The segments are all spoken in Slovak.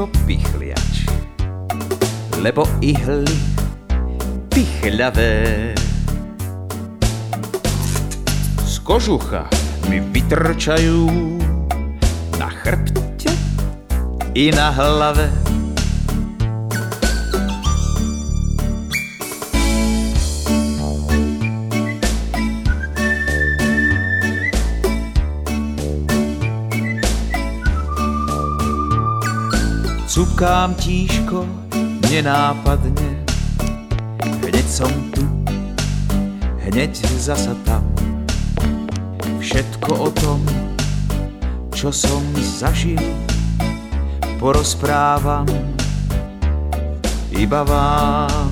Ješko Pichliač. Lebo ihly pichľavé z kožucha mi vytrčajú na chrbte i na hlave. Cukám tížko nenápadne, hneď som tu, hneď zasa tam. Všetko o tom, čo som zažil, porozprávam iba vám.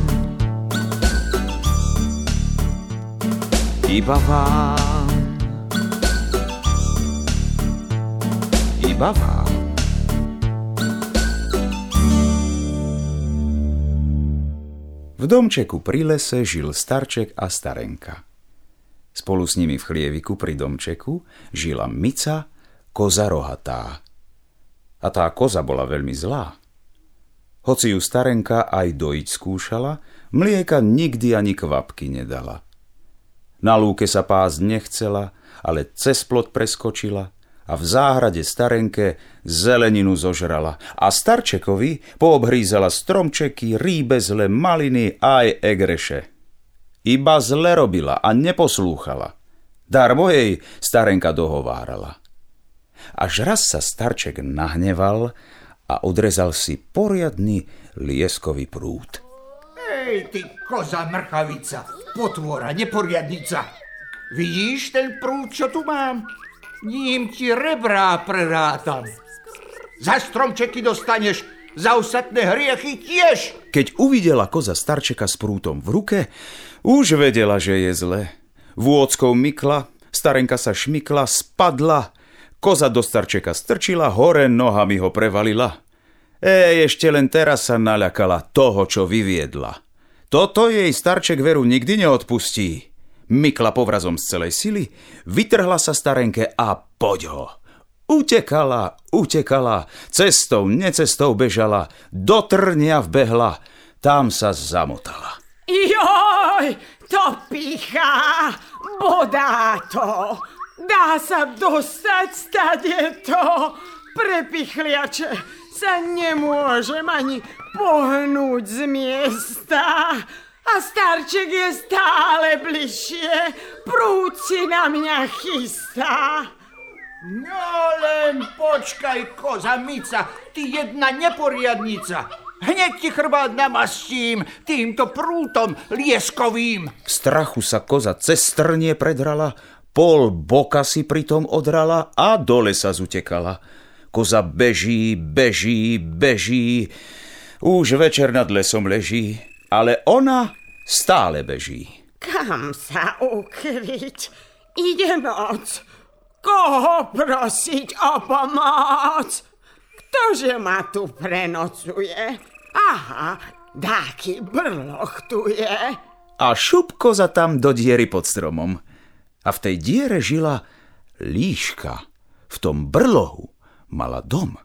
Iba vám. Iba vám. V domčeku pri lese žil starček a starenka. Spolu s nimi v chlieviku pri domčeku žila Mica, koza rohatá. A tá koza bola veľmi zlá. Hoci ju starenka aj dojiť skúšala, mlieka nikdy ani kvapky nedala. Na lúke sa pás nechcela, ale cez plot preskočila – a v záhrade starenke zeleninu zožrala a starčekovi poobhrízala stromčeky, rýbezle, maliny aj egreše. Iba zle robila a neposlúchala. Darmo jej starenka dohovárala. Až raz sa starček nahneval a odrezal si poriadny lieskový prúd. Ej, ty koza mrchavica, potvora, neporiadnica. Vidíš ten prúd, čo tu mám? Ním ti rebrá prerátam. Za stromčeky dostaneš, za ostatné hriechy tiež. Keď uvidela koza starčeka s prútom v ruke, už vedela, že je zle. Vôckou mykla, starenka sa šmykla, spadla, koza do starčeka strčila, hore nohami ho prevalila. Ej, ešte len teraz sa naľakala toho, čo vyviedla. Toto jej starček veru nikdy neodpustí. Mykla povrazom z celej sily, vytrhla sa starenke a poď ho. Utekala, utekala, cestou, necestou bežala, do trnia vbehla, tam sa zamotala. Joj, to pícha, bodá to, dá sa dostať stade to, prepichliače, sa nemôžem ani pohnúť z miesta. A starček je stále bližšie, prúd si na mňa chystá. No len počkaj, koza Mica, ty jedna neporiadnica. Hneď ti chrbát namastím týmto prútom lieskovým. V strachu sa koza cez strnie predrala, pol boka si pritom odrala a dole sa zutekala. Koza beží, beží, beží, už večer nad lesom leží, ale ona stále beží. Kam sa ukryť? Ide noc. Koho prosiť o pomoc? Ktože ma tu prenocuje? Aha, dáky brloch tu je. A šupko za tam do diery pod stromom. A v tej diere žila líška. V tom brlohu mala dom.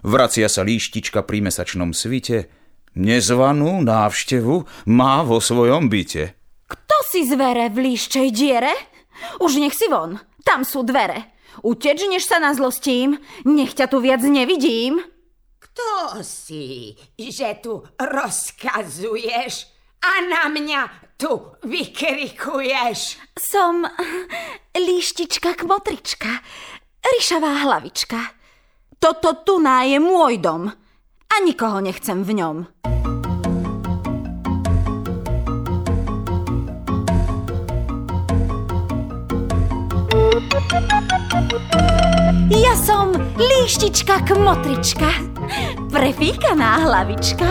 Vracia sa líštička pri mesačnom svite, Nezvanú návštevu má vo svojom byte. Kto si zvere v líščej diere? Už nech si von, tam sú dvere. Uteč, než sa nazlostím, nech ťa tu viac nevidím. Kto si, že tu rozkazuješ a na mňa tu vykrikuješ? Som líštička kmotrička, ryšavá hlavička. Toto tu je môj dom a nikoho nechcem v ňom. Ja som líštička kmotrička, prefíkaná hlavička.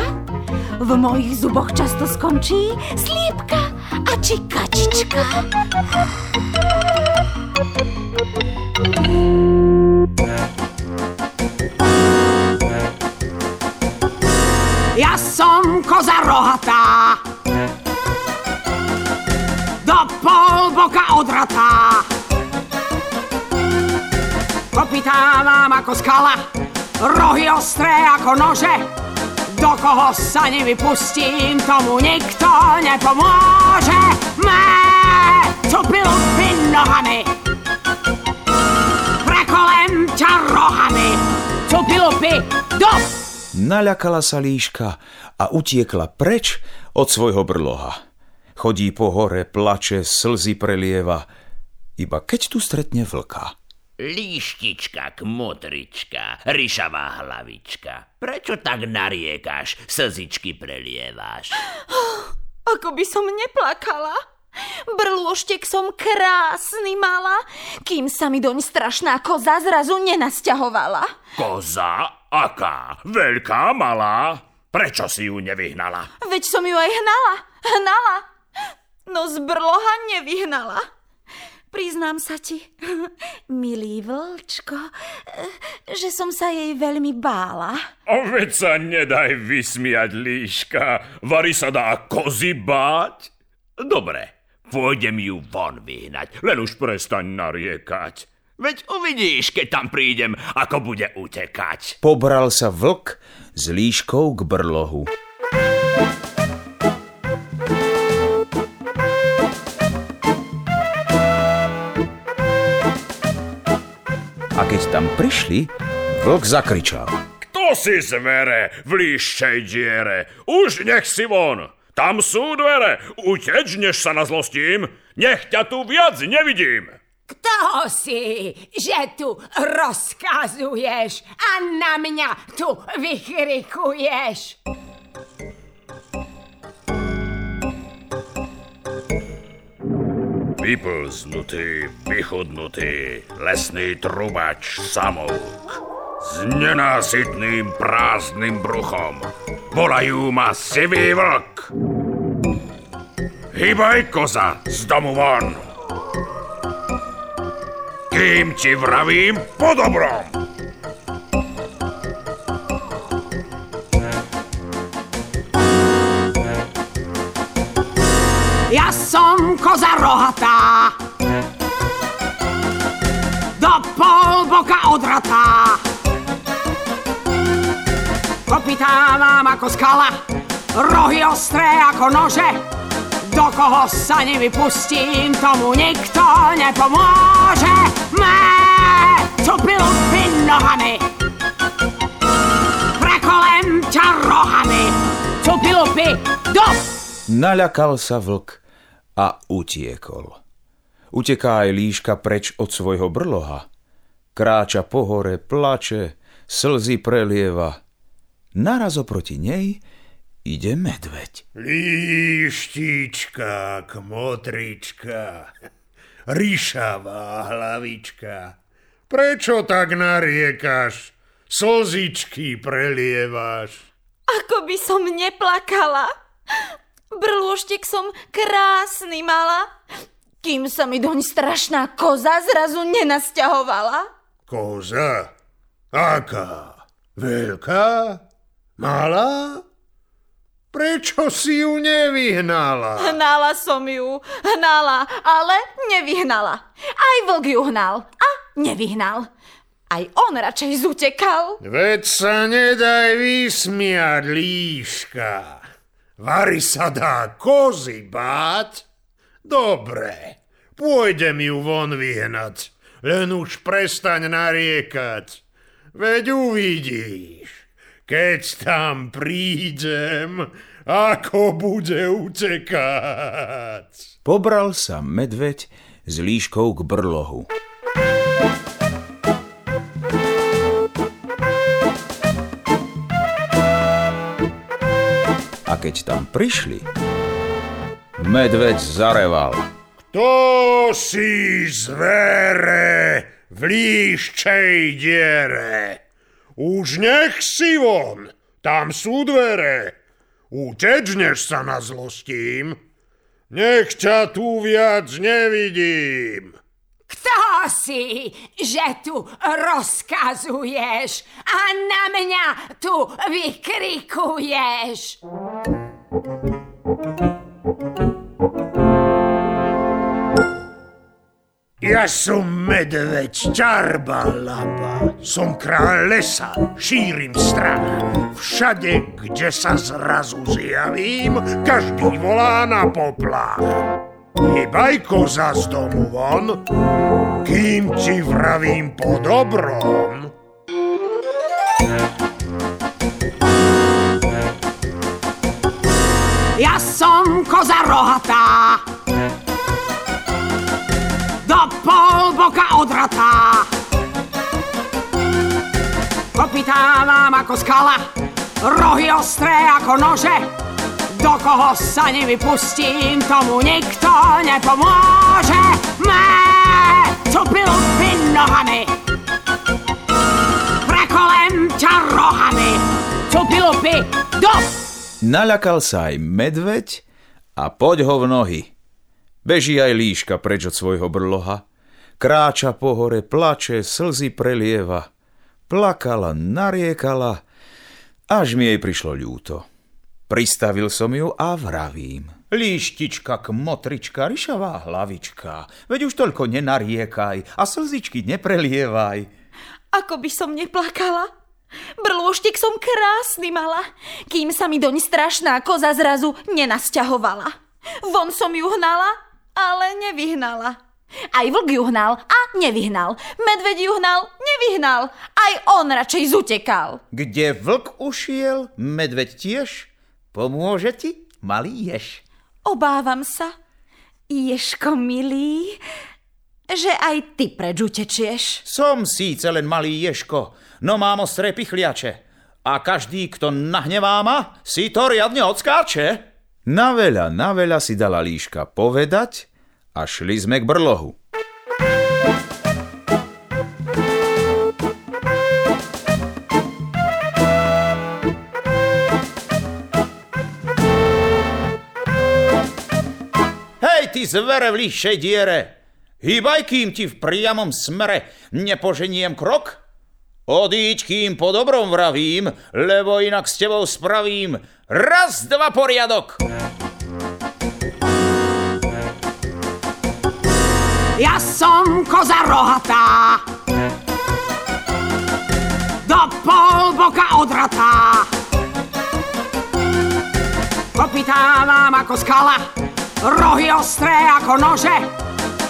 V mojich zuboch často skončí sliepka a či kačička. Ja som koza rohatá, do pol boka odratá. Kopytá mám ako skala, rohy ostré ako nože. Do koho sa nevypustím, tomu nikto nepomôže. Mé cupilupy nohami, prekolem ťa rohami. Cupilupy, do! Naľakala sa líška a utiekla preč od svojho brloha. Chodí po hore, plače, slzy prelieva, iba keď tu stretne vlka. Líštička, kmotrička, ryšavá hlavička. Prečo tak nariekáš, slzičky prelieváš? Ako by som neplakala. Brlôštek som krásny mala, kým sa mi doň strašná koza zrazu nenasťahovala. Koza? Aká? Veľká, malá? Prečo si ju nevyhnala? Veď som ju aj hnala, hnala. No z brloha nevyhnala. Priznám sa ti, milý vlčko, že som sa jej veľmi bála. O veď sa nedaj vysmiať, líška. Vary sa dá kozy báť? Dobre, pôjdem ju von vyhnať, len už prestaň nariekať. Veď uvidíš, keď tam prídem, ako bude utekať. Pobral sa vlk s líškou k brlohu. Tam prišli, vlk zakričal. Kto si zvere v líščej diere? Už nech si von. Tam sú dvere. Uteč, než sa nazlostím. Nech ťa tu viac nevidím. Kto si, že tu rozkazuješ a na mňa tu vykrikuješ? Vyplznutý, vychudnutý, lesný trubač samouk. S nenásytným prázdnym bruchom. Volajú ma sivý vlk. Hýbaj koza z domu von. Kým ti vravím po dobrom. Koza rohatá, do pol boka odratá. Kopytá mám ako skala, rohy ostré ako nože. Do koho sa nevypustím, tomu nikto nepomôže. Mé cupilupy nohami, prekolem ťa rohami. Cupilupy, do! Naľakal sa vlk a utiekol. Uteká aj líška preč od svojho brloha. Kráča po hore, plače, slzy prelieva. Naraz oproti nej ide medveď. Líštička, kmotrička, ryšavá hlavička. Prečo tak nariekaš? Slzičky prelievaš. Ako by som neplakala. Brlôštek som krásny mala, kým sa mi doň strašná koza zrazu nenasťahovala. Koza? Aká? Veľká? Malá? Prečo si ju nevyhnala? Hnala som ju, hnala, ale nevyhnala. Aj vlk ju hnal a nevyhnal. Aj on radšej zutekal. Veď sa nedaj vysmiať, líška. Vary sa dá kozy báť? Dobre, pôjdem ju von vyhnať, len už prestaň nariekať. Veď uvidíš, keď tam prídem, ako bude utekať. Pobral sa medveď s líškou k brlohu. Keď tam prišli, medveď zareval. Kto si zvere v líščej diere? Už nech si von, tam sú dvere. Uteč, než sa nazlostím. Nech ťa tu viac nevidím. Kto si, že tu rozkazuješ a na mňa tu vykrikuješ? Ja som medveď Čarbalaba. Som kráľ lesa, šírim strach. Všade, kde sa zrazu zjavím, každý volá na poplach. Hýbaj koza z domu von, kým ti vravím po dobrom. Som koza rohatá, do pol boka odratá. Kopytá mám ako skala, rohy ostré ako nože. Do koho sa nevypustím, tomu nikto nepomôže. Mé cupil by nohami, prekolem ťa rohami. Cupil by do Naľakal sa aj medveď a poď ho v nohy. Beží aj líška preč od svojho brloha. Kráča po hore, plače, slzy prelieva. Plakala, nariekala, až mi jej prišlo ľúto. Pristavil som ju a vravím. Líštička, kmotrička, ryšavá hlavička, veď už toľko nenariekaj a slzičky neprelievaj. Ako by som neplakala? Brlôštek som krásny mala, kým sa mi doň strašná koza zrazu nenasťahovala. Von som ju hnala, ale nevyhnala. Aj vlk ju hnal a nevyhnal. Medveď ju hnal, nevyhnal. Aj on radšej zutekal. Kde vlk ušiel, medveď tiež? Pomôže ti, malý ješ. Obávam sa, Ješko milý, že aj ty preč utečieš. Som síce len malý ješko, no mám ostré pichliače. A každý, kto nahnevá ma, si to riadne odskáče. Na veľa, na veľa si dala líška povedať a šli sme k brlohu. Hej, ty zvere v líšej diere! Hýbaj, kým ti v priamom smere nepoženiem krok? Odíď, kým po dobrom vravím, lebo inak s tebou spravím raz, dva poriadok. Ja som koza rohatá, do pol boka odratá. Kopytá mám ako skala, rohy ostré ako nože.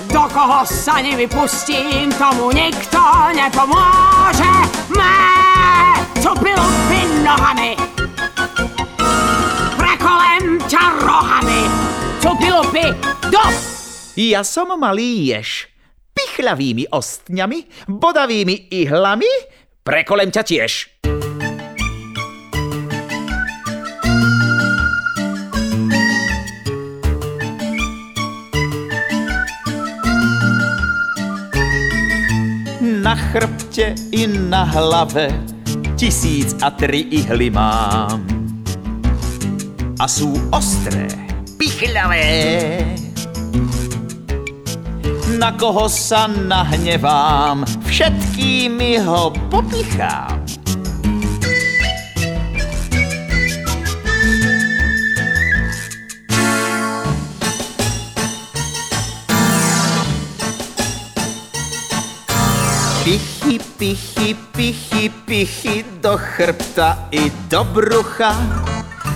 Do koho sa nevypustím, tomu nikto nepomôže. Mé cupil by nohami, prekolem ťa rohami. Cupil by do Ja som malý ješ. Pichľavými ostňami, bodavými ihlami, prekolem ťa tiež. Chrbte i na hlave tisíc a tri ihly mám. A sú ostré, pichľavé. Na koho sa nahnevám, všetkými ho popichám. Pichy, pichy, pichy, do chrbta i do brucha.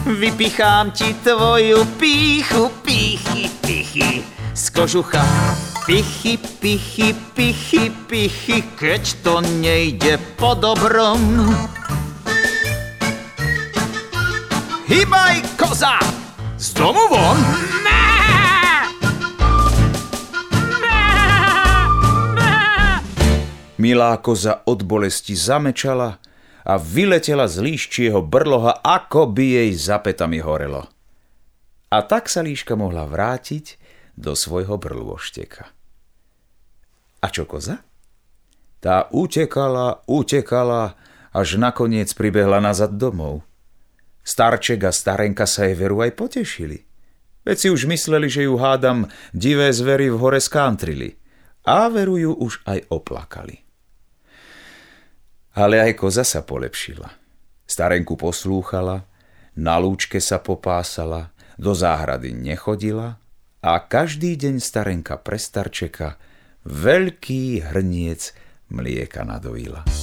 Vypichám ti tvoju píchu, pichy, pichy z kožucha. Pichy, pichy, pichy, pichy, keď to nejde po dobrom. Hýbaj, koza! Z domu von! Milá koza od bolesti zamečala a vyletela z líščieho brloha, ako by jej za petami horelo. A tak sa líška mohla vrátiť do svojho brlôšteka. A čo koza? Tá utekala, utekala, až nakoniec pribehla nazad domov. Starček a starenka sa jej veru aj potešili. Veď si už mysleli, že ju hádam divé zvery v hore skántrili. A veru ju už aj oplakali. Ale aj koza sa polepšila. Starenku poslúchala, na lúčke sa popásala, do záhrady nechodila a každý deň starenka pre starčeka veľký hrniec mlieka nadojila.